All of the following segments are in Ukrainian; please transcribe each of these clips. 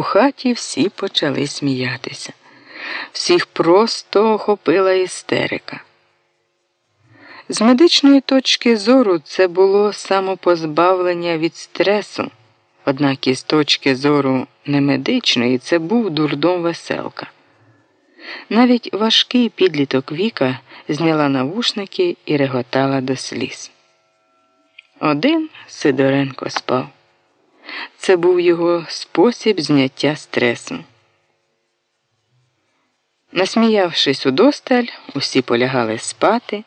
У хаті всі почали сміятися. Всіх просто охопила істерика. З медичної точки зору це було самопозбавлення від стресу, однак із точки зору немедичної це був дурдом веселка. Навіть важкий підліток Віка зняла навушники і реготала до сліз. Один Сидоренко спав. Це був його спосіб зняття стресу. Насміявшись удосталь, усі полягали спати,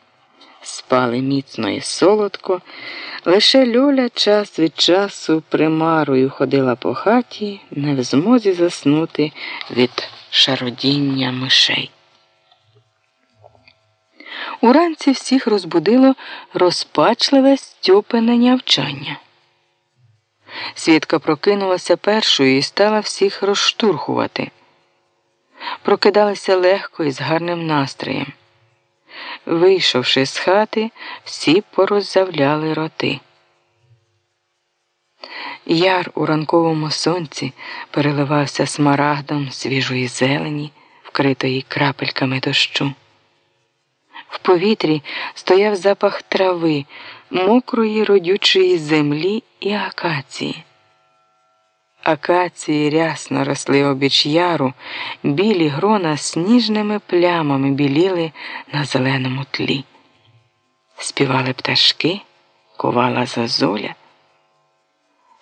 спали міцно і солодко. Лише Льоля час від часу примарою ходила по хаті, не в змозі заснути від шародіння мишей. Уранці всіх розбудило розпачливе стьопене нявчання. Свідка прокинулася першою і стала всіх розштурхувати. Прокидалися легко і з гарним настроєм. Вийшовши з хати, всі пороззявляли роти. Яр у ранковому сонці переливався смарагдом свіжої зелені, вкритої крапельками дощу. В повітрі стояв запах трави, мокрої родючої землі і акації. Акації рясно росли обіч яру, білі грона сніжними плямами біліли на зеленому тлі. Співали пташки, ковала зозуля.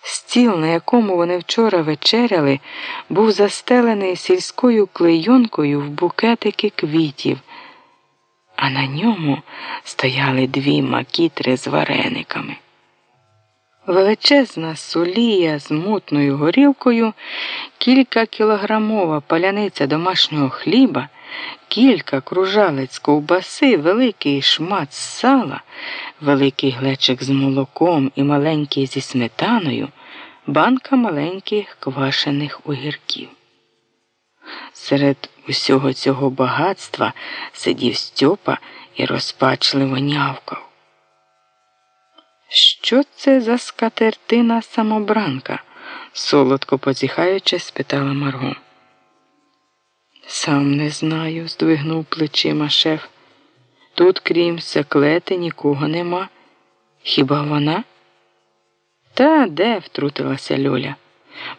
Стіл, на якому вони вчора вечеряли, був застелений сільською клейонкою в букетики квітів, а на ньому стояли дві макітри з варениками. Величезна солія з мутною горілкою, кілька кілограмова паляниця домашнього хліба, кілька кружалець ковбаси, великий шмат сала, великий глечик з молоком і маленький зі сметаною, банка маленьких квашених огірків. Серед усього цього багатства сидів Стьопа і розпачливо нявкав. Що це за скатертина самобранка? солодко позіхаючи, спитала Марго. Сам не знаю, здвигнув плечима шеф. Тут, крім секлети, нікого нема. Хіба вона? Та де? втрутилася Льоля.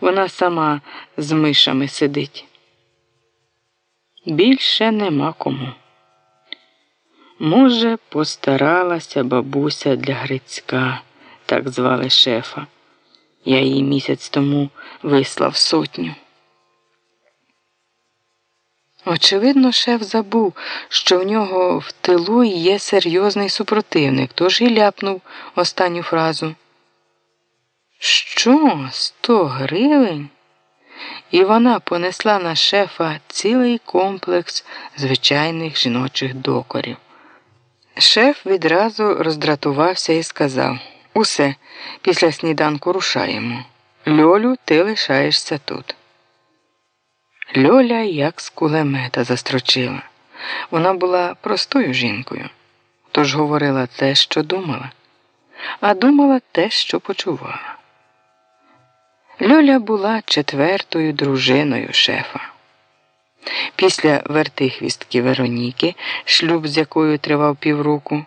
Вона сама з мишами сидить. Більше нема кому. Може, постаралася бабуся для Грицька, так звали шефа. Я її місяць тому вислав сотню. Очевидно, шеф забув, що в нього в тилу є серйозний супротивник, тож і ляпнув останню фразу. Що, сто гривень? І вона понесла на шефа цілий комплекс звичайних жіночих докорів. Шеф відразу роздратувався і сказав Усе, після сніданку рушаємо. Льолю, ти лишаєшся тут. Льоля як з кулемета застрочила. Вона була простою жінкою, тож говорила те, що думала, а думала те, що почувала. Льоля була четвертою дружиною шефа. Після вертихвістки Вероніки, шлюб з якою тривав півроку,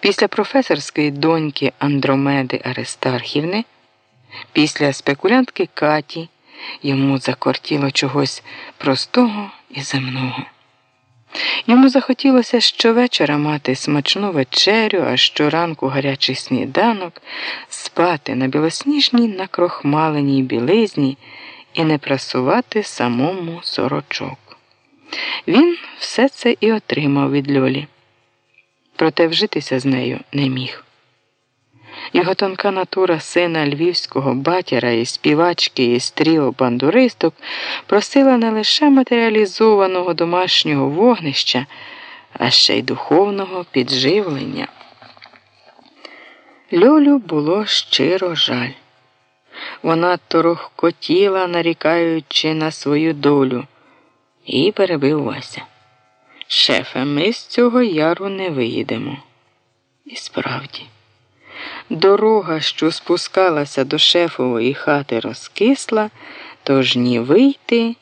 після професорської доньки Андромеди Аристархівни, після спекулянтки Каті йому закортіло чогось простого і земного. Йому захотілося щовечора мати смачну вечерю, а щоранку гарячий сніданок, спати на білосніжній накрохмаленій білизні і не прасувати самому сорочок. Він все це і отримав від Льолі, проте вжитися з нею не міг. Його тонка натура сина львівського батяра і співачки із тріо бандуристок просила не лише матеріалізованого домашнього вогнища, а ще й духовного підживлення. Льолю було щиро жаль. Вона торохкотіла, нарікаючи на свою долю, і перебив Вася. Шефе, ми з цього яру не виїдемо. І справді, дорога, що спускалася до шефової хати, розкисла. тож ні вийти,